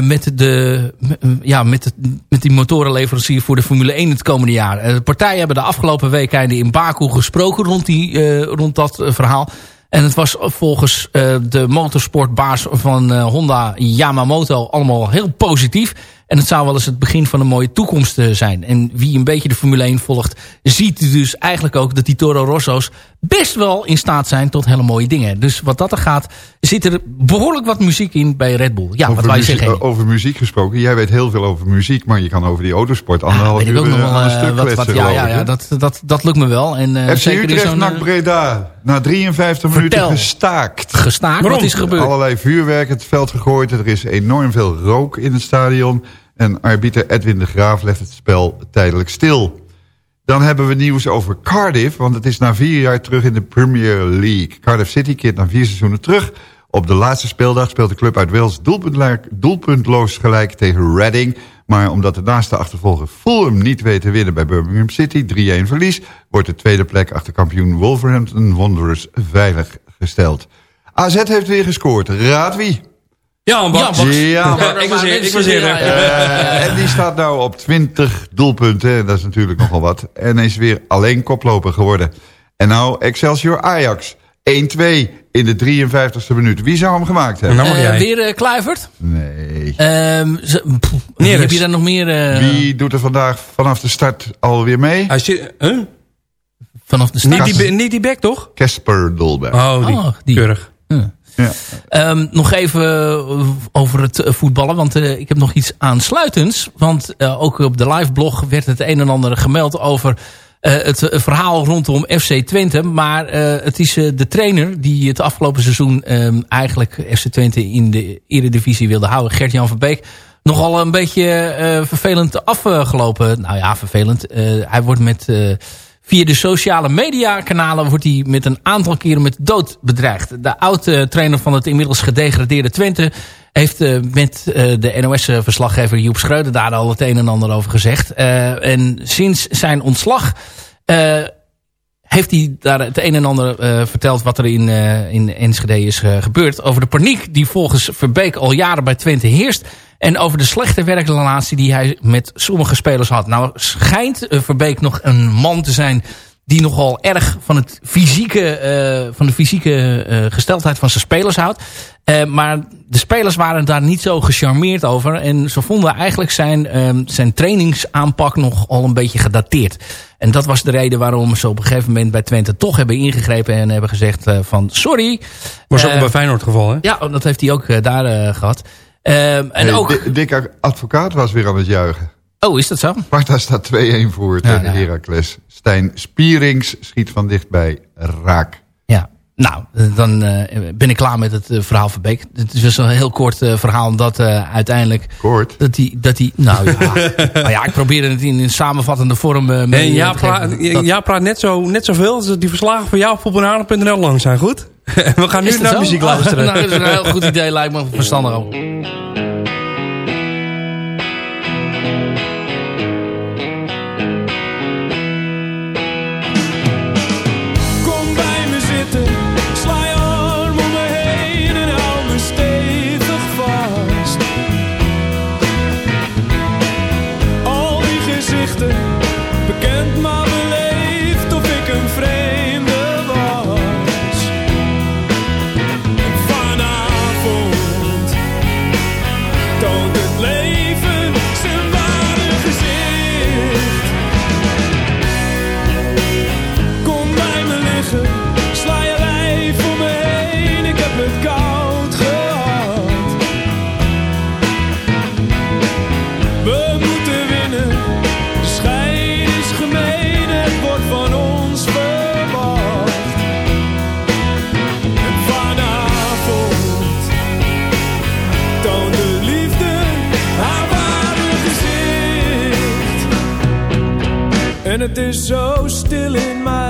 met, de, ja, met, met die motorenleverancier voor de Formule 1 het komende jaar. de partijen hebben de afgelopen week in Baku gesproken rond, die, rond dat verhaal. En het was volgens de motorsportbaas van Honda Yamamoto allemaal heel positief. En het zou wel eens het begin van een mooie toekomst uh, zijn. En wie een beetje de Formule 1 volgt, ziet dus eigenlijk ook dat die Toro Rosso's best wel in staat zijn tot hele mooie dingen. Dus wat dat er gaat, zit er behoorlijk wat muziek in bij Red Bull. Ja, over wat wij muziek, zeggen. Over muziek gesproken, jij weet heel veel over muziek, maar je kan over die autosport anderhalf ik uur ook nog wel, aan een eh, stuk wat, kletsen, wat, ja, ja, ja dat, dat, dat lukt me wel. En, uh, FC zeker Utrecht, NAC eh, Breda. Na 53 minuten gestaakt. Gestaakt? Wat is gebeurd? Allerlei vuurwerk het veld gegooid. Er is enorm veel rook in het stadion. En arbiter Edwin de Graaf legt het spel tijdelijk stil. Dan hebben we nieuws over Cardiff. Want het is na vier jaar terug in de Premier League. Cardiff City keert na vier seizoenen terug. Op de laatste speeldag speelt de club uit Wales doelpuntloos gelijk tegen Reading. Maar omdat de naaste achtervolger Fulham niet weet te winnen bij Birmingham City... 3-1 verlies, wordt de tweede plek achter kampioen Wolverhampton Wanderers veilig gesteld. AZ heeft weer gescoord. Raad wie? Ja, een bak. Ja, maar- ik was hier. Ik was hier. Eh, en die staat nou op 20 doelpunten. En Dat is natuurlijk nogal wat. En is weer alleen koploper geworden. En nou Excelsior Ajax. 1-2 in de 53ste minuut. Wie zou hem gemaakt hebben? Eh, weer eh, Kluivert? Nee. Ehm, pff, heb je daar nog meer... eh, Wie doet er vandaag vanaf de start alweer mee? Huh? Vanaf de start? Niet die, niet die back, toch? Casper Dolberg. Oh, die. Oh, die. Keurig. Ehm, nog even eh, over het eh, voetballen, want eh, ik heb nog iets aansluitends. Want ook op de live blog werd het een en ander gemeld over het verhaal rondom FC Twente. Maar het is de trainer die het afgelopen seizoen ehm, eigenlijk FC Twente in de eredivisie wilde houden, Gert-Jan van Beek. Nogal een beetje vervelend afgelopen. Nou ja, vervelend. Hij wordt met... Via de sociale media kanalen wordt hij met een aantal keren met dood bedreigd. De oude trainer van het inmiddels gedegradeerde Twente heeft eh, met eh, de NOS-verslaggever Joep Schreuder daar al het een en ander over gezegd. Eh, en sinds zijn ontslag heeft hij daar het een en ander verteld wat er in, in Enschede is gebeurd. Over de paniek die volgens Verbeek al jaren bij Twente heerst. En over de slechte werkrelatie die hij met sommige spelers had. Nou schijnt eh, Verbeek nog een man te zijn die nogal erg van, het fysieke, eh, van de fysieke eh, gesteldheid van zijn spelers houdt. Maar de spelers waren daar niet zo gecharmeerd over. En ze vonden eigenlijk zijn, eh, zijn trainingsaanpak nog al een beetje gedateerd. En dat was de reden waarom ze op een gegeven moment bij Twente toch hebben ingegrepen. En hebben gezegd van sorry. Was ook bij Feyenoord het geval, hè? Ja, dat heeft hij ook daar eh, gehad. Ehm, en Hey, ook... Di- Dick Advocaat was weer aan het juichen. Oh, is dat zo? Sparta staat 2-1 voor tegen Heracles. Stijn Spierings schiet van dichtbij raak. Ja, nou, eh, dan eh, ben ik klaar met het eh, verhaal van Beek. Het is dus een heel kort verhaal dat eh, uiteindelijk... Kort? Dat die, dat die, nou ja, nou ja, ik probeer het in een samenvattende vorm eh, mee En ja, praat, Dat- ja, praat net, zo, net zoveel als die verslagen van jou op poppenaren.nl lang zijn, goed? We gaan nu naar zo? muziek Oh, luisteren. nou, dat is een heel goed idee, lijkt me verstandig ook. En het is zo stil in mij.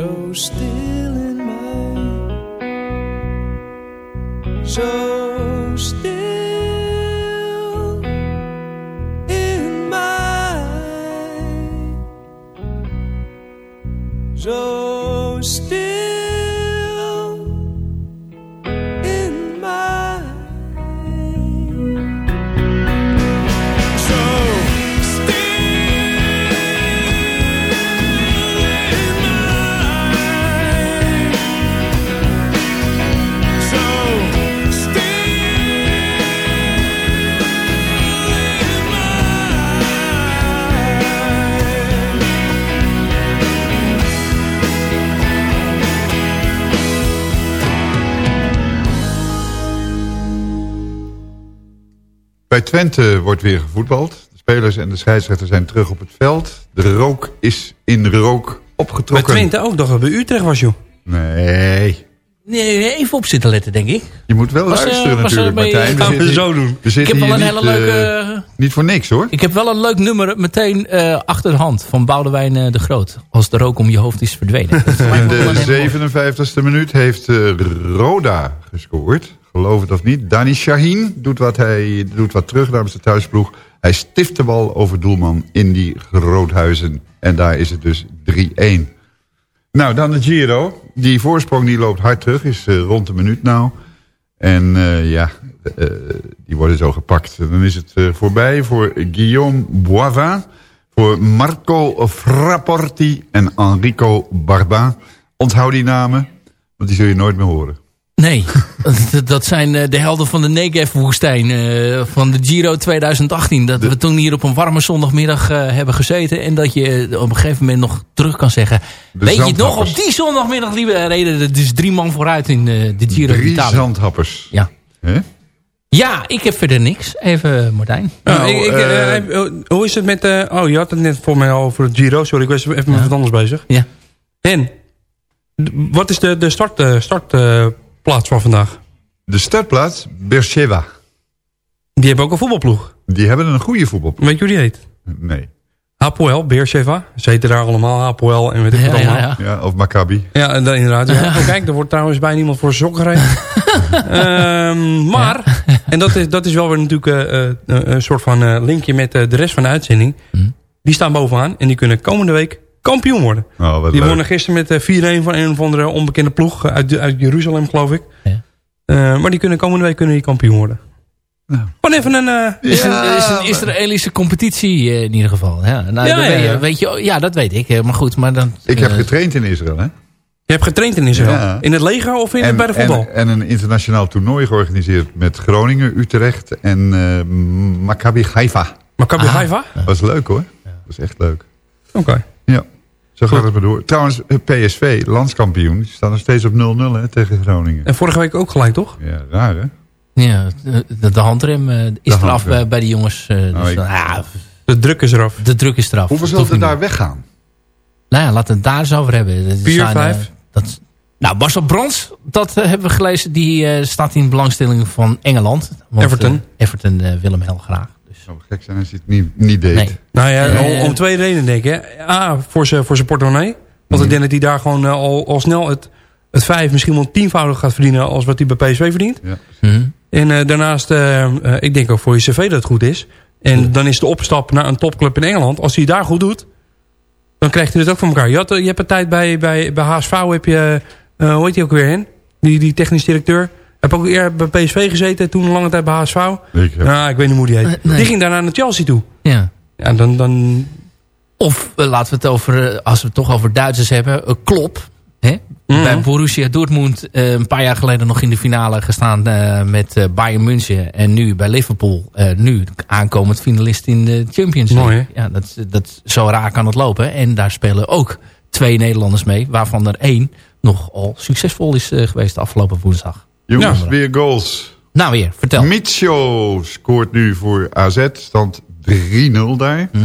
Zo stil in mij, zo stil Bij Twente wordt weer gevoetbald. De spelers en de scheidsrechter zijn terug op het veld. De rook is in rook Bij opgetrokken. Twente ook nog bij Utrecht was, joh. Nee, Nee, even op zitten letten, denk ik. je moet wel Was, eh, luisteren eh, natuurlijk, bij, eh, Martijn. gaan we zo doen. We Ik heb wel een hele leuke... niet voor niks hoor. Ik heb wel een leuk nummer meteen eh, achter de hand van Boudewijn de Groot. Als de rook om je hoofd is verdwenen. In de hele mooie. 57e minuut heeft eh, Roda gescoord. Geloof het of niet. Dani Shaheen doet wat, hij, doet wat terug namens de thuisploeg. Hij stift de bal over doelman in die Groothuizen. En daar is het dus 3-1. Nou, dan de Giro. Die voorsprong die loopt hard terug. Is eh, rond de minuut nou. En eh, ja, eh, die worden zo gepakt. En dan is het voorbij voor Guillaume Boivin. Voor Marco Frapporti en Enrico Barba. Onthoud die namen, want die zul je nooit meer horen. Nee, dat- zijn eh, de helden van de Negev-woestijn eh, van de Giro 2018. Dat we toen hier op een warme zondagmiddag eh, hebben gezeten. En dat je op een gegeven moment nog terug kan zeggen... De Weet je het nog, op die zondagmiddag liepen, reden er dus drie man vooruit in eh, de Giro Drie d'Italia. zandhappers. Ja. Hè? Ja, ik heb verder niks. Even Martijn. Nou, ik, ik, eh, hoe is het met... eh, oh, je had het net voor mij al over het Giro. Sorry, ik was even met wat anders bezig. Ja. En, wat is de, de startplaats start, plaats van vandaag? De startplaats, Beersheba. Die hebben ook een voetbalploeg. Die hebben een goede voetbalploeg. Weet je hoe die heet? Nee. Hapoel, Beersheva. Ze heten daar allemaal Hapoel en weet ik Ja, wat allemaal. ja, Ja, ja. Ja, of Maccabi. en dan inderdaad. Ja. Oh, kijk, er wordt trouwens bijna iemand voor sokken gereden. Ehm, maar, en dat is, dat is wel weer natuurlijk eh, eh, een soort van eh, linkje met de rest van de uitzending. Hm. Die staan bovenaan en die kunnen komende week kampioen worden. Oh, wat Die leuk. wonnen gisteren met eh, 4-1 van een of andere onbekende ploeg eh, uit, uit Jeruzalem, geloof ik. Ja. Eh, maar die kunnen komende week kunnen die kampioen worden. Nou. Gewoon even een... eh, is, een, is een Israëlische competitie eh, in ieder geval. Ja, nou, Ja, dat ja, weet, je, ja. weet je, ja, dat weet ik. eh, Maar goed, maar dan... Ik heb eh, getraind in Israël, hè? je hebt getraind in Israël. Ja. In het leger of in, bij de voetbal? En, en een internationaal toernooi georganiseerd met Groningen, Utrecht en eh Maccabi Haifa. Maccabi Ah. Haifa? Dat was leuk hoor. Dat was echt leuk. Oké. Ja, zo gaat het maar door. Trouwens, eh, PSV, landskampioen, die staan nog steeds op 0-0 hè, tegen Groningen. En vorige week ook gelijk, toch? Ja, raar hè? Ja, de, de handrem eh, is De eraf handrem. bij, bij de jongens. eh, dus, ik- ja, De druk is eraf. de druk is eraf. Hoeveel hoeft er daar weggaan? Nou ja, laten we het daar eens over hebben. Er Vier, zijn, eh, vijf? dat, nou, Marcel Brands, dat eh, hebben we gelezen. Die eh, staat in belangstelling van Engeland. Want, Everton. eh, Everton eh, wil hem heel graag. Zou gek zijn als hij het niet, niet deed. nee. Nou ja, om, om twee redenen denk ik. hè. A, voor zijn voor portemonnee. Want ik denk dat hij daar gewoon eh, al, al snel het, het vijf, misschien wel tienvoudig gaat verdienen... als wat hij bij PSV verdient. Ja. hm. En eh, daarnaast, eh, ik denk ook voor je cv dat het goed is. En dan is de opstap naar een topclub in Engeland... als hij daar goed doet, dan krijgt hij het ook van elkaar. Je, had, je hebt een tijd bij, bij, bij HSV, heb je, eh, hoe heet die ook weer, hen? Die, die technisch directeur. Heb ook eerder bij PSV gezeten, toen een lange tijd bij HSV. Ik heb- Nou, ik weet niet hoe die heet. Eh, nee. Die ging daarna naar Chelsea toe. Ja. Ja, dan, dan Of eh, laten we het over, eh, als we het toch over Duitsers hebben, uh, Klop. Hè? Bij Borussia Dortmund eh, een paar jaar geleden nog in de finale gestaan eh, met eh, Bayern München. En nu bij Liverpool. eh, nu aankomend finalist in de Champions League. Mooi, Ja, dat, dat, zo raar kan het lopen. En daar spelen ook twee Nederlanders mee. Waarvan er één nogal succesvol is eh, geweest de afgelopen woensdag. Jongens, weer goals. Nou weer, vertel. Micho scoort nu voor AZ. Stand 3-0 daar. Mhm.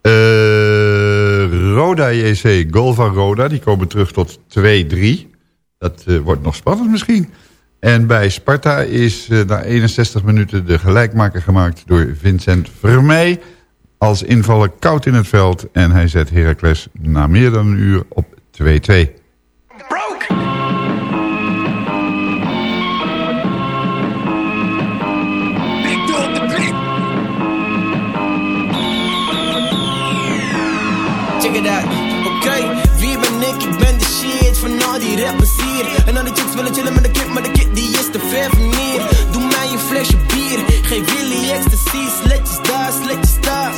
Eh, Roda JC, goal van Roda. Die komen terug tot 2-3. Dat eh, wordt nog spannend misschien. En bij Sparta is eh, na 61 minuten de gelijkmaker gemaakt door Vincent Vermeij. Als invaller koud in het veld. En hij zet Heracles na meer dan een uur op 2-2. Geef Willy ecstasy. Sletjes daar, sletjes daar.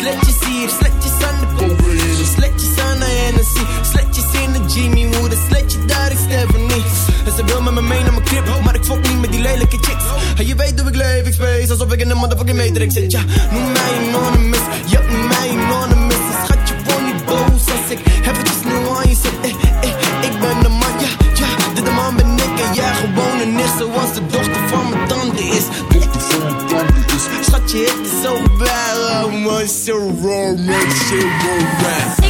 Sletjes hier, sletjes aan de poep. Sletjes aan de Hennessy, sletjes in de Jimmy Moeder. Sletje daar, ik Stephanie. En ze wil met me mee naar mijn crib, maar ik fok niet met die lelijke chicks. En je weet hoe ik leef, ik space, alsof ik in de motherfucking matrix zit. Ja, noem mij anonymous, ja, man, so raw,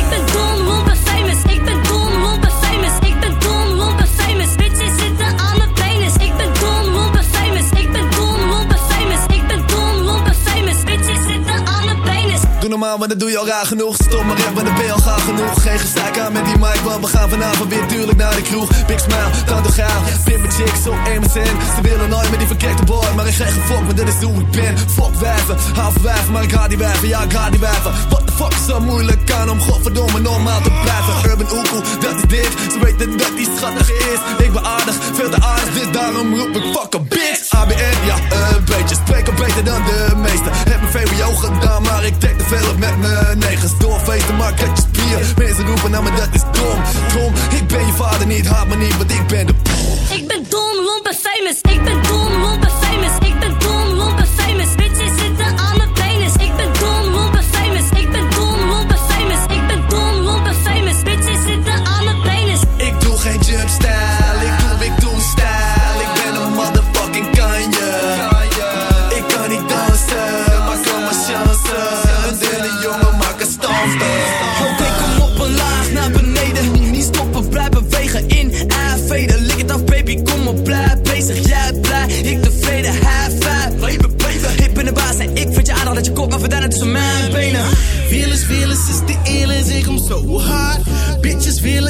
maar dat doe je al raar genoeg. Stop maar echt, maar dan ben genoeg. Geen gezeik aan met die mic, want we gaan vanavond weer duurlijk naar de kroeg. Big smile, tante gaal. Pimp mijn chicks op MSN. Ze willen nooit met die verkeerde boy, maar ik geef geen fuck, maar dit is hoe ik ben. Fuck wijven, half wijven, maar ik ga die wijven, ja ik ga die wijven. What the fuck is zo moeilijk aan om godverdomme normaal te blijven. Urban Oekoe, dat is dit. Ze weten dat die schattig is. Ik ben aardig, veel te aardig, dit daarom roep ik fuck a bitch. ABN, ja een beetje, spreek beter dan de mijn VWO gedaan, maar ik trek te veel op met mijn negens. Doorfeesten, maar heb je spier. Mensen roepen naar me, dat is dom. Dom, ik ben je vader niet, haat me niet, want ik ben de Ik ben Don Lompe famous. Ik ben Don Lompe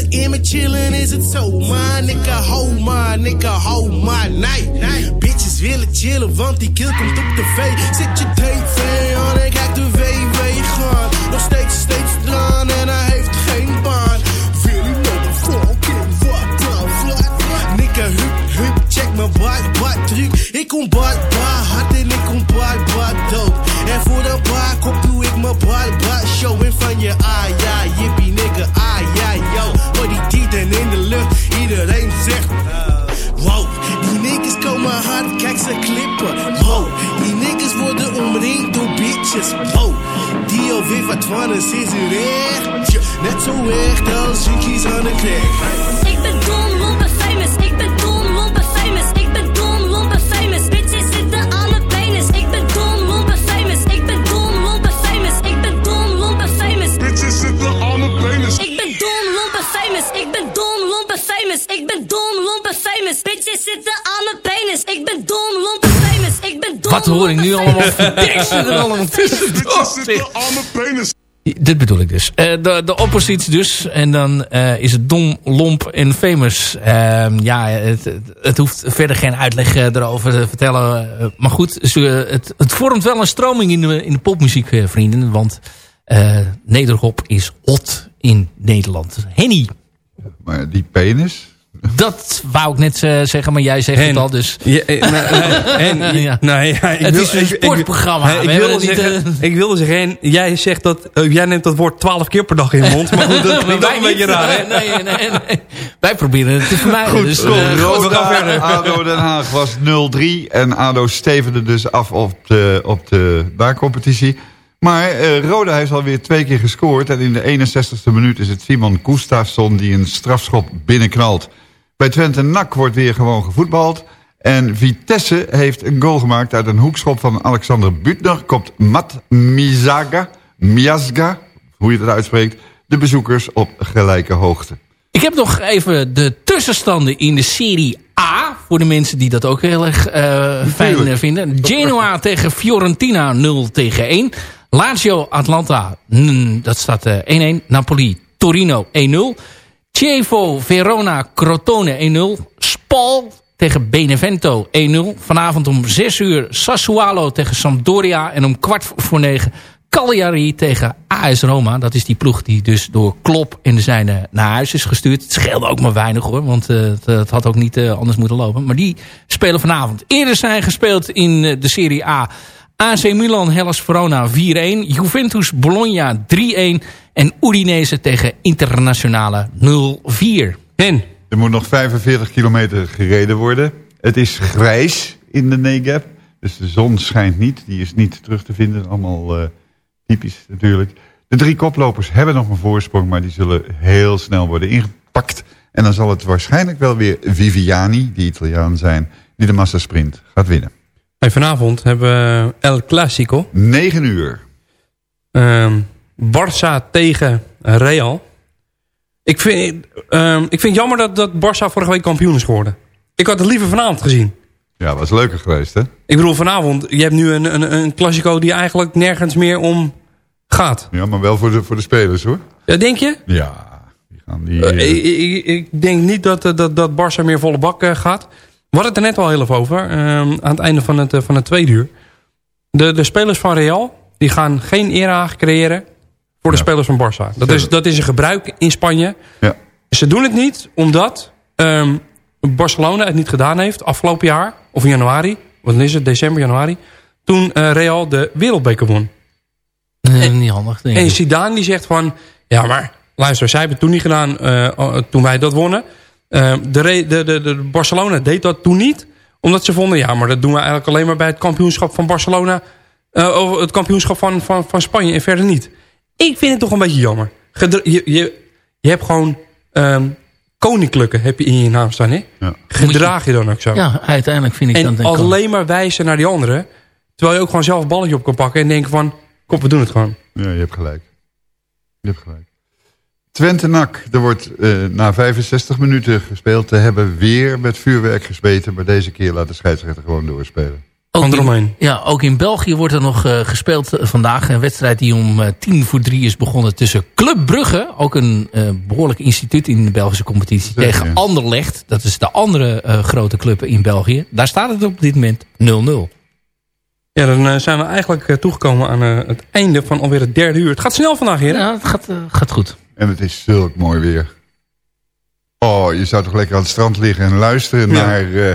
In me chillen, is het zo? Maar nigga, hou maar, nigga, hou maar, nee. Bitches willen chillen, want die kill komt op tv. Zet je tv aan en kijk de WW gaan. Nog steeds, steeds dran en hij heeft geen baan. Willy motherfucking, what the fuck? Nigga, hup, hup, check mijn bad, bad truc. Ik kom bad, bad hard en ik kom bad, bad dood. En voor de bar kop doe ik mijn bad, bad show. En van je ah ja, jippie nigga, ah ja, in de lucht, iedereen zegt... Wow, die niggas komen hard, kijk ze klippen. Wow, die niggas worden omringd door bitches. Wow, die al weet wat van is, is het echt. Ja, net zo echt als junkies aan de crack. Ik ben Don Lompe famous. Ik ben Wat hoor ik nu allemaal teksten er allemaal tussen? Penis. Dit bedoel ik dus. Eh, de, de oppositie dus. En dan eh, is het dom, lomp en famous. Ehm, ja, het, het, hoeft verder geen uitleg eh, erover te vertellen. Maar goed, ze, het, het vormt wel een stroming in de, in de popmuziek, vrienden. Want eh nederhop is hot in Nederland. Henny. Maar die penis, Dat wou ik net eh, zeggen, maar jij zegt het al. Dus. Ja, eh, nou, nou, en, Ja. nou, ja, ik Het wil- is een ik- ik- sportprogramma. Ik, wilde zeggen, ik wilde zeggen, en jij zegt dat, eh, jij neemt dat woord twaalf keer per dag in je mond. Maar goed, dat klinkt ook een beetje raar, hè? Nee, nee, nee. Wij proberen het te vermijden. Goed, dus, kom. eh, we gaan Roda, verder. ADO Den Haag was 0-3. En ADO stevende dus af op de, op de na-competitie. Maar eh, Roda heeft alweer twee keer gescoord. En in de 61ste minuut is het Simon Gustafsson die een strafschop binnenknalt. Bij Twente NAC wordt weer gewoon gevoetbald. En Vitesse heeft een goal gemaakt uit een hoekschop van Alexander Butner. Komt Mat Mizaga, Miazga, hoe je het uitspreekt, de bezoekers op gelijke hoogte. Ik heb nog even de tussenstanden in de Serie A. Voor de mensen die dat ook heel erg eh, fijn eh, vinden. Genoa tegen Fiorentina 0 tegen 1. Lazio Atlanta, mm, dat staat eh, 1-1. Napoli Torino 1-0. Chievo Verona Crotone 1-0. Spal tegen Benevento 1-0. Vanavond om 6 uur Sassuolo tegen Sampdoria. En om kwart voor 9 Cagliari tegen AS Roma. Dat is die ploeg die dus door Klop en de zijne naar huis is gestuurd. Het scheelde ook maar weinig hoor. Want eh, het, het had ook niet eh, anders moeten lopen. Maar die spelen vanavond. Eerder zijn gespeeld in eh, de Serie A. AC Milan Hellas Verona 4-1. Juventus Bologna 3-1. En Udinese tegen Internationale 0-4. En? Er moet nog 45 kilometer gereden worden. Het is grijs in de Negev. Dus de zon schijnt niet. Die is niet terug te vinden. Allemaal eh, typisch natuurlijk. De drie koplopers hebben nog een voorsprong. Maar die zullen heel snel worden ingepakt. En dan zal het waarschijnlijk wel weer Viviani, die Italiaan zijn... die de massasprint gaat winnen. Hey, vanavond hebben we El Clasico. 9 uur. Ehm Barça tegen Real. Ik vind, ehm, ik vind het jammer dat, dat Barça vorige week kampioen is geworden. Ik had het liever vanavond gezien. Ja, was leuker geweest, hè? Ik bedoel, vanavond, je hebt nu een, een, een Clasico die eigenlijk nergens meer om gaat. Ja, maar wel voor de, voor de spelers, hoor. Ja, denk je? Ja, die gaan die... Eh, eh, ik, ik, ik denk niet dat, eh, dat, dat Barça meer volle bak gaat. We hadden het er net al heel even over. ehm, aan het einde van het, van het tweede uur. De, de spelers van Real, die gaan geen era creëren voor de spelers van Barça. Dat is, dat is een gebruik in Spanje. Ja. Ze doen het niet omdat ehm, Barcelona het niet gedaan heeft afgelopen jaar. Of in januari. Wat is het? December, januari. Toen eh, Real de wereldbeker won. Eh, niet handig, denk En. Zidane die zegt van... Ja, maar luister, zij hebben het toen niet gedaan eh, toen wij dat wonnen. Eh, de, re- de, de, de Barcelona deed dat toen niet. Omdat ze vonden, ja, maar dat doen we eigenlijk alleen maar bij het kampioenschap van Barcelona. eh, of het kampioenschap van, van, van Spanje en verder niet. Ik vind het toch een beetje jammer. Je, je, je hebt gewoon ehm, koninklijke heb je in je naam staan, hè? Gedraag je dan ook zo. Ja, uiteindelijk vind ik en dat... denk ik alleen maar wijzen naar die anderen. Terwijl je ook gewoon zelf een balletje op kan pakken en denken van... Kom, we doen het gewoon. Ja, je hebt gelijk. Je hebt gelijk. Twente NAC, er wordt eh, na 65 minuten gespeeld te hebben weer met vuurwerk gesmeten. Maar deze keer laat de scheidsrechter gewoon doorspelen. Ook in, ja, ook in België wordt er nog eh, gespeeld eh, vandaag. Een wedstrijd die om eh, tien voor drie is begonnen tussen Club Brugge. Ook een eh, behoorlijk instituut in de Belgische competitie. Zeker. Tegen Anderlecht. Dat is de andere eh, grote club in België. Daar staat het op dit moment 0-0. Ja, dan zijn we eigenlijk toegekomen aan eh, het einde van alweer het derde uur. Het gaat snel vandaag, heren. Ja, het gaat, gaat goed. En het is zulk mooi weer. Oh, je zou toch lekker aan het strand liggen en luisteren Ja. naar eh,